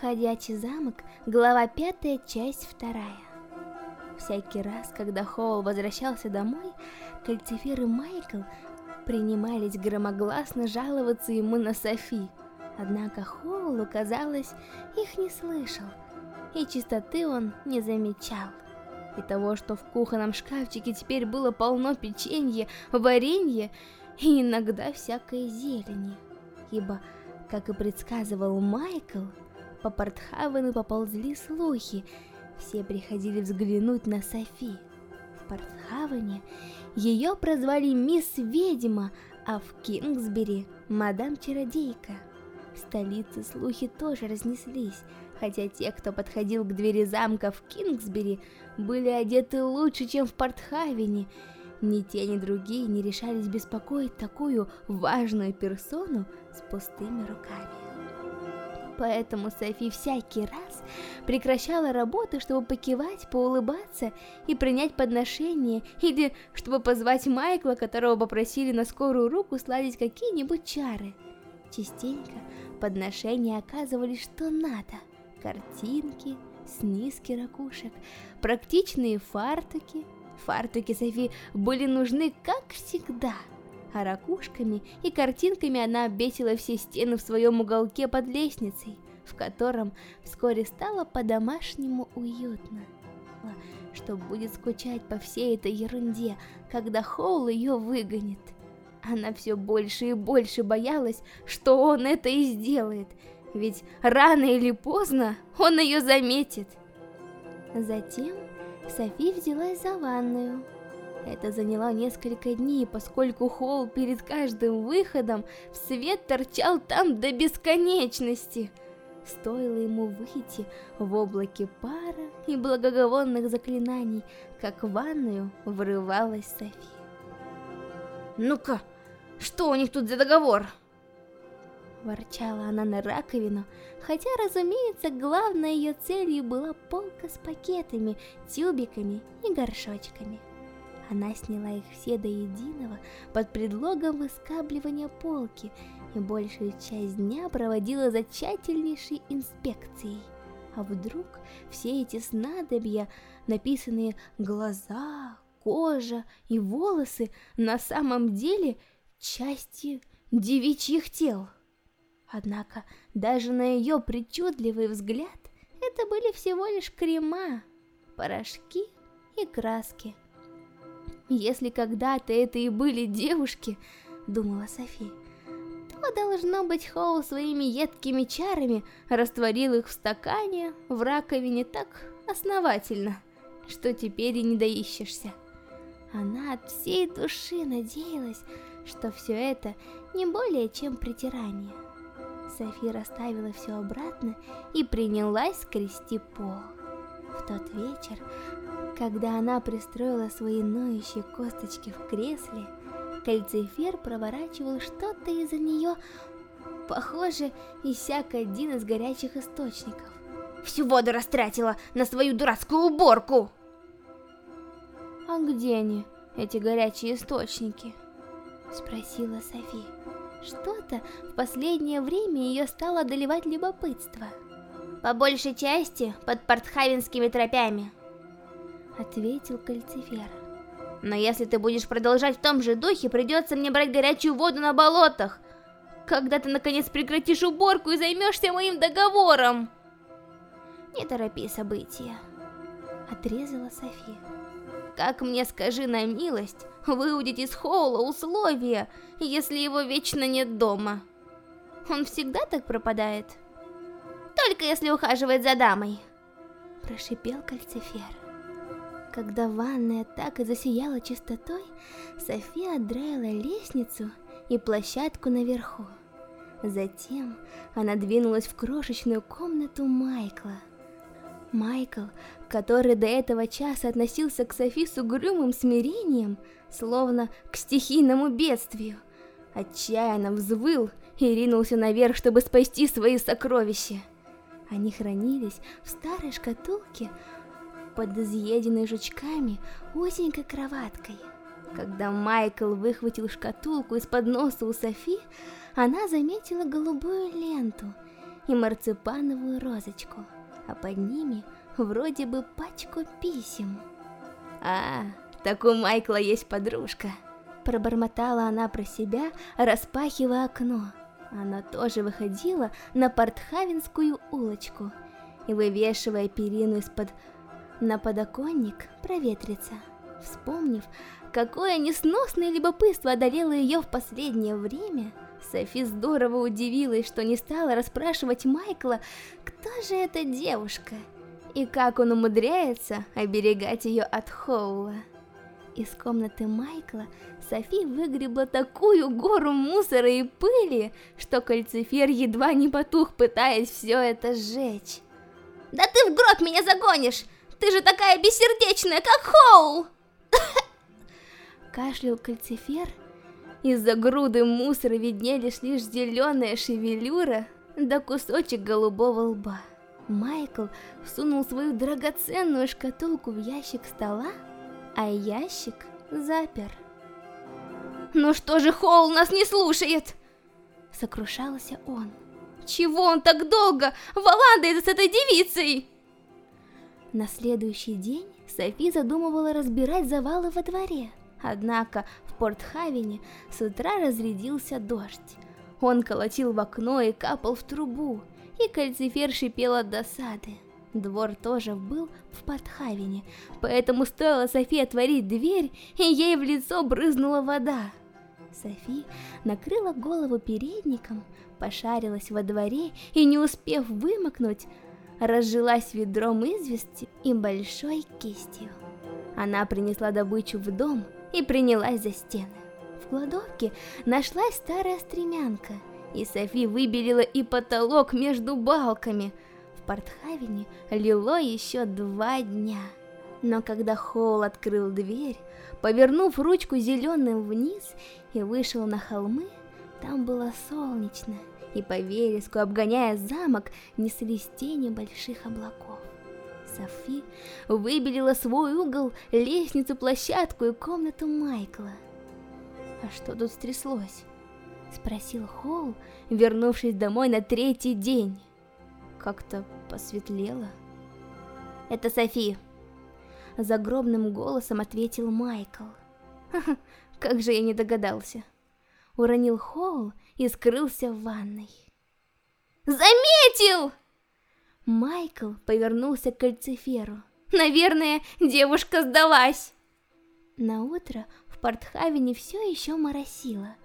Ходячий замок, глава пятая, часть вторая. Всякий раз, когда Хоул возвращался домой, Кальцифер и Майкл принимались громогласно жаловаться ему на Софи. Однако Хоулу, казалось, их не слышал, и чистоты он не замечал. И того, что в кухонном шкафчике теперь было полно печенья, варенья и иногда всякой зелени. Ибо, как и предсказывал Майкл, по Портхавену поползли слухи, все приходили взглянуть на Софи. В Портхавене ее прозвали Мисс Ведьма, а в Кингсбери – Мадам Чародейка. В столице слухи тоже разнеслись, хотя те, кто подходил к двери замка в Кингсбери, были одеты лучше, чем в Портхавене. Ни те, ни другие не решались беспокоить такую важную персону с пустыми руками. Поэтому Софи всякий раз прекращала работу, чтобы покивать, поулыбаться и принять подношение, или чтобы позвать Майкла, которого попросили на скорую руку сладить какие-нибудь чары. Частенько подношения оказывались что надо. Картинки, снизки ракушек, практичные фартуки. Фартуки Софи были нужны как всегда – а ракушками и картинками она обесила все стены в своем уголке под лестницей, в котором вскоре стало по-домашнему уютно. Что будет скучать по всей этой ерунде, когда Хоул ее выгонит. Она все больше и больше боялась, что он это и сделает, ведь рано или поздно он ее заметит. Затем Софи взялась за ванную. Это заняло несколько дней, поскольку Холл перед каждым выходом в свет торчал там до бесконечности. Стоило ему выйти в облаке пара и благоговонных заклинаний, как в ванную врывалась Софи. «Ну-ка, что у них тут за договор?» Ворчала она на раковину, хотя, разумеется, главной ее целью была полка с пакетами, тюбиками и горшочками. Она сняла их все до единого под предлогом выскабливания полки и большую часть дня проводила за тщательнейшей инспекцией. А вдруг все эти снадобья, написанные «глаза», «кожа» и «волосы» на самом деле части девичьих тел? Однако даже на ее причудливый взгляд это были всего лишь крема, порошки и краски. Если когда-то это и были девушки, думала Софи, то должно быть Хоу своими едкими чарами растворил их в стакане, в раковине так основательно, что теперь и не доищешься. Она от всей души надеялась, что все это не более чем притирание. Софи расставила все обратно и принялась скрести пол. В тот вечер когда она пристроила свои ноющие косточки в кресле, кальцифер проворачивал что-то из-за нее, похоже, иссяк один из горячих источников. Всю воду растратила на свою дурацкую уборку! А где они, эти горячие источники? Спросила Софи. Что-то в последнее время ее стало одолевать любопытство. По большей части под портхавенскими тропями ответил Кальцифер. Но если ты будешь продолжать в том же духе, придется мне брать горячую воду на болотах. Когда ты наконец прекратишь уборку и займешься моим договором? Не торопи события, отрезала София. Как мне скажи на милость, выудить из Хоула условия, если его вечно нет дома? Он всегда так пропадает? Только если ухаживает за дамой. Прошипел Кальцифер. Когда ванная так и засияла чистотой, София отдраила лестницу и площадку наверху. Затем она двинулась в крошечную комнату Майкла. Майкл, который до этого часа относился к Софи с угрюмым смирением, словно к стихийному бедствию, отчаянно взвыл и ринулся наверх, чтобы спасти свои сокровища. Они хранились в старой шкатулке, под изъеденной жучками узенькой кроваткой. Когда Майкл выхватил шкатулку из-под носа у Софи, она заметила голубую ленту и марципановую розочку, а под ними вроде бы пачку писем. А, так у Майкла есть подружка. Пробормотала она про себя, распахивая окно. Она тоже выходила на Портхавенскую улочку и, вывешивая перину из-под на подоконник, проветриться. Вспомнив, какое несносное любопытство одолело ее в последнее время, Софи здорово удивилась, что не стала расспрашивать Майкла, кто же эта девушка, и как он умудряется оберегать ее от Хоула. Из комнаты Майкла Софи выгребла такую гору мусора и пыли, что кальцифер едва не потух, пытаясь все это сжечь. «Да ты в гроб меня загонишь! Ты же такая бессердечная, как Хоул!» Кашлял кальцифер. Из-за груды мусора виднелись лишь зеленая шевелюра да кусочек голубого лба. Майкл всунул свою драгоценную шкатулку в ящик стола, а ящик запер. «Ну что же Холл нас не слушает?» Сокрушался он. «Чего он так долго валандает с этой девицей?» На следующий день Софи задумывала разбирать завалы во дворе. Однако в Портхавене с утра разрядился дождь. Он колотил в окно и капал в трубу, и кальцифер шипел от досады. Двор тоже был в Портхавене, поэтому стоило Софи отворить дверь, и ей в лицо брызнула вода. Софи накрыла голову передником, пошарилась во дворе и, не успев вымокнуть, разжилась ведром извести и большой кистью. Она принесла добычу в дом и принялась за стены. В кладовке нашлась старая стремянка, и Софи выбелила и потолок между балками. В Портхавене лило еще два дня. Но когда Холл открыл дверь, повернув ручку зеленым вниз и вышел на холмы, там было солнечно, и по вереску, обгоняя замок, неслись тени больших облаков. Софи выбелила свой угол, лестницу, площадку и комнату Майкла. «А что тут стряслось?» — спросил Холл, вернувшись домой на третий день. Как-то посветлело. «Это Софи!» Загробным голосом ответил Майкл. как же я не догадался!» Уронил Холл и скрылся в ванной. «Заметил!» Майкл повернулся к кальциферу. «Наверное, девушка сдалась!» На утро в Портхавене все еще моросило.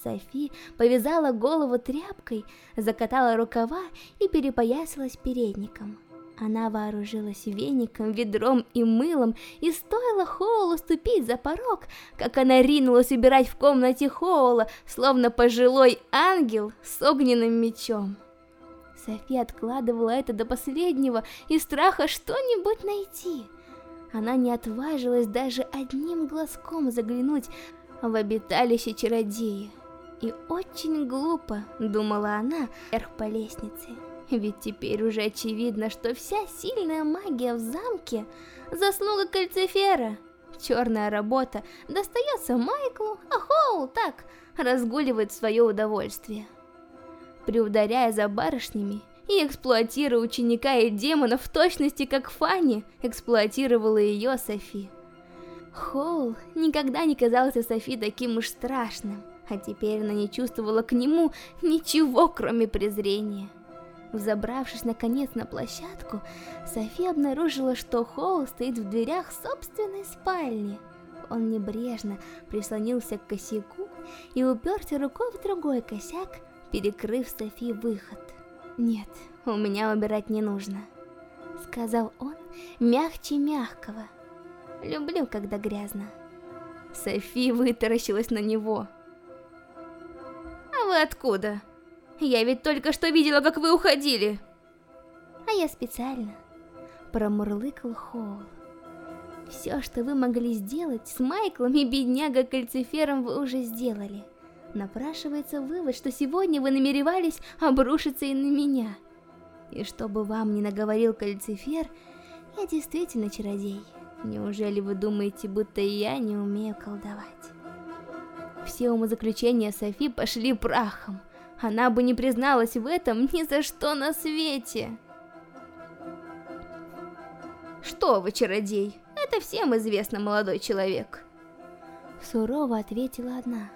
Софи повязала голову тряпкой, закатала рукава и перепоясалась передником. Она вооружилась веником, ведром и мылом, и стоило Хоулу ступить за порог, как она ринулась убирать в комнате Хоула, словно пожилой ангел с огненным мечом. София откладывала это до последнего из страха что-нибудь найти. Она не отважилась даже одним глазком заглянуть в обиталище чародея. И очень глупо, думала она, вверх по лестнице. Ведь теперь уже очевидно, что вся сильная магия в замке – заслуга кальцифера. Черная работа достается Майклу, а Хоул так разгуливает в свое удовольствие. Приударяя за барышнями и эксплуатируя ученика и демона в точности, как Фанни эксплуатировала ее Софи. Хоул никогда не казался Софи таким уж страшным, а теперь она не чувствовала к нему ничего, кроме презрения. Взобравшись наконец на площадку, София обнаружила, что Холл стоит в дверях собственной спальни. Он небрежно прислонился к косяку и уперся рукой в другой косяк, перекрыв Софи выход. «Нет, у меня убирать не нужно», — сказал он мягче мягкого. «Люблю, когда грязно». Софи вытаращилась на него. «А вы откуда?» Я ведь только что видела, как вы уходили. А я специально. Промурлыкал Хоул. Все, что вы могли сделать с Майклом и бедняга Кальцифером, вы уже сделали. Напрашивается вывод, что сегодня вы намеревались обрушиться и на меня. И чтобы вам не наговорил Кальцифер, я действительно чародей. Неужели вы думаете, будто я не умею колдовать? Все умозаключения Софи пошли прахом. Она бы не призналась в этом ни за что на свете. Что вы, чародей, это всем известно, молодой человек. Сурово ответила одна.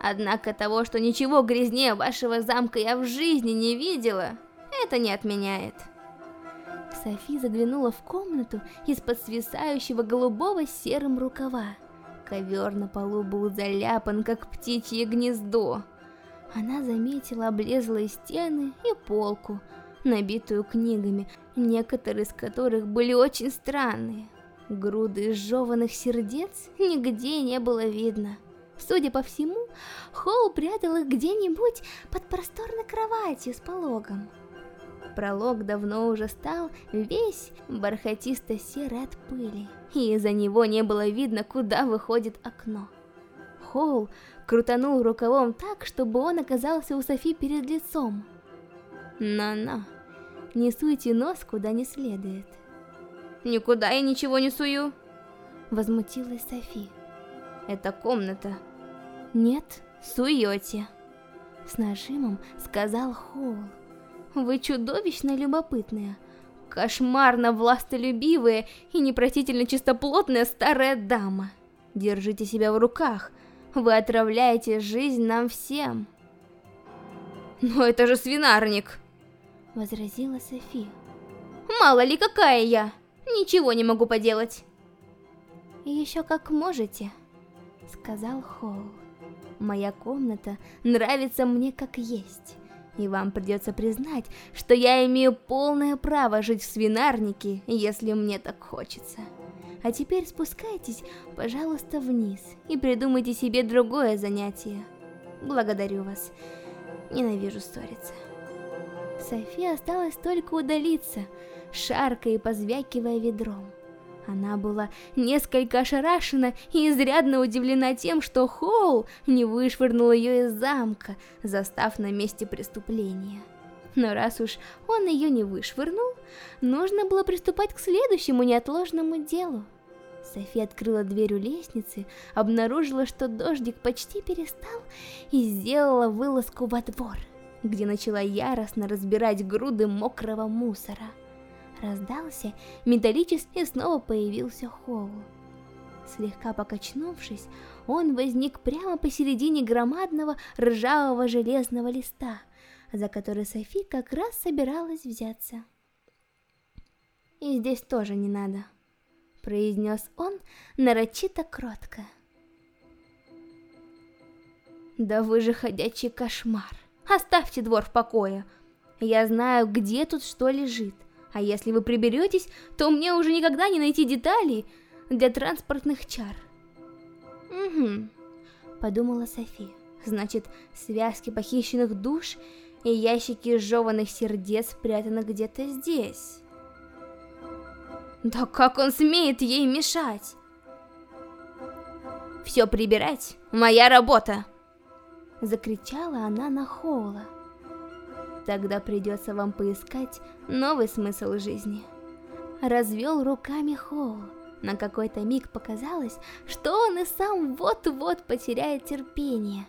Однако того, что ничего грязнее вашего замка я в жизни не видела, это не отменяет. Софи заглянула в комнату из-под свисающего голубого серым рукава. Ковер на полу был заляпан, как птичье гнездо. Она заметила облезлые стены и полку, набитую книгами, некоторые из которых были очень странные. Груды изжеванных сердец нигде не было видно. Судя по всему, Холл прятал их где-нибудь под просторной кроватью с пологом. Пролог давно уже стал весь бархатисто-серый от пыли, и из-за него не было видно, куда выходит окно. Холл крутанул рукавом так, чтобы он оказался у Софи перед лицом. «На-на, не суйте нос куда не следует». «Никуда я ничего не сую!» Возмутилась Софи. «Это комната». «Нет, суете!» С нажимом сказал Холл. Вы чудовищно любопытная, кошмарно властолюбивая и непростительно чистоплотная старая дама. Держите себя в руках, вы отравляете жизнь нам всем. Но это же свинарник, возразила Софи. Мало ли какая я, ничего не могу поделать. Еще как можете, сказал Холл. Моя комната нравится мне как есть. И вам придется признать, что я имею полное право жить в свинарнике, если мне так хочется. А теперь спускайтесь, пожалуйста, вниз и придумайте себе другое занятие. Благодарю вас. Ненавижу ссориться. София осталось только удалиться, шаркая и позвякивая ведром. Она была несколько ошарашена и изрядно удивлена тем, что Хоул не вышвырнул ее из замка, застав на месте преступления. Но раз уж он ее не вышвырнул, нужно было приступать к следующему неотложному делу. Софи открыла дверь у лестницы, обнаружила, что дождик почти перестал, и сделала вылазку во двор, где начала яростно разбирать груды мокрого мусора раздался металлический и снова появился Холл. Слегка покачнувшись, он возник прямо посередине громадного ржавого железного листа, за который Софи как раз собиралась взяться. «И здесь тоже не надо», — произнес он нарочито кротко. «Да вы же ходячий кошмар! Оставьте двор в покое! Я знаю, где тут что лежит, а если вы приберетесь, то мне уже никогда не найти деталей для транспортных чар. Угу, подумала Софи. Значит, связки похищенных душ и ящики сжеванных сердец спрятаны где-то здесь. Да как он смеет ей мешать? Все прибирать — моя работа! Закричала она на Хоула. Тогда придется вам поискать новый смысл жизни. Развел руками Хоу. На какой-то миг показалось, что он и сам вот-вот потеряет терпение.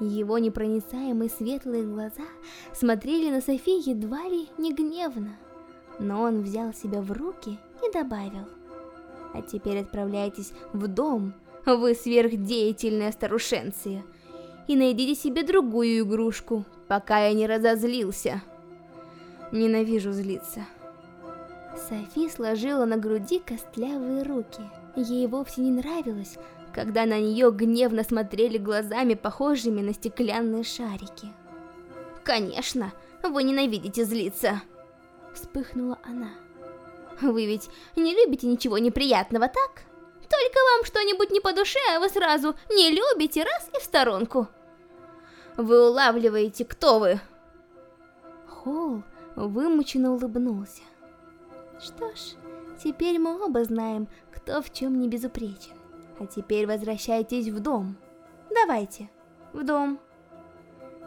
Его непроницаемые светлые глаза смотрели на Софи едва ли не гневно. Но он взял себя в руки и добавил. А теперь отправляйтесь в дом, вы сверхдеятельная старушенция, и найдите себе другую игрушку, пока я не разозлился. Ненавижу злиться. Софи сложила на груди костлявые руки. Ей вовсе не нравилось, когда на нее гневно смотрели глазами, похожими на стеклянные шарики. «Конечно, вы ненавидите злиться!» Вспыхнула она. «Вы ведь не любите ничего неприятного, так? Только вам что-нибудь не по душе, а вы сразу не любите раз и в сторонку!» Вы улавливаете, кто вы. Холл вымученно улыбнулся. Что ж, теперь мы оба знаем, кто в чем не безупречен. А теперь возвращайтесь в дом. Давайте, в дом.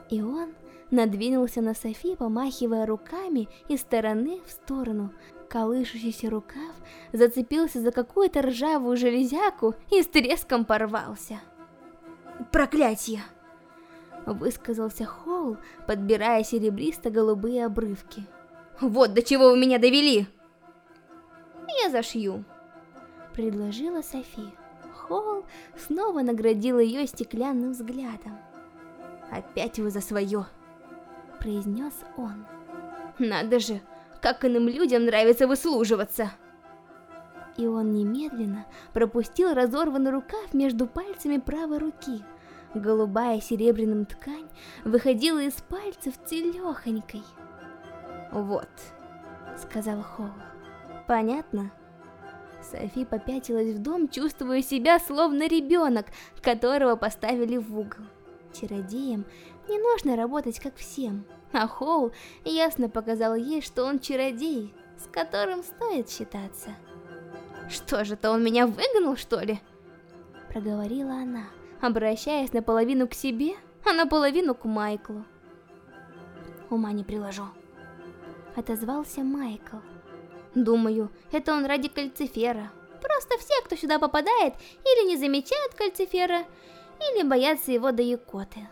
И он надвинулся на Софи, помахивая руками из стороны в сторону. Колышущийся рукав зацепился за какую-то ржавую железяку и с треском порвался. Проклятье! Высказался Хоул, подбирая серебристо-голубые обрывки. Вот до чего вы меня довели! Я зашью. Предложила Софи. Хоул снова наградил ее стеклянным взглядом. «Опять вы за свое!» произнес он. «Надо же, как иным людям нравится выслуживаться!» И он немедленно пропустил разорванный рукав между пальцами правой руки. Голубая серебряным ткань выходила из пальцев целехонькой. «Вот», — сказал Хоул. «Понятно?» Софи попятилась в дом, чувствуя себя словно ребенок, которого поставили в угол. Чародеям не нужно работать как всем, а Хоул ясно показал ей, что он чародей, с которым стоит считаться. «Что же, то он меня выгнал, что ли?» Проговорила она, обращаясь наполовину к себе, а наполовину к Майклу. «Ума не приложу», — отозвался Майкл. Думаю, это он ради кальцифера. Просто все, кто сюда попадает, или не замечают кальцифера, или боятся его до икоты.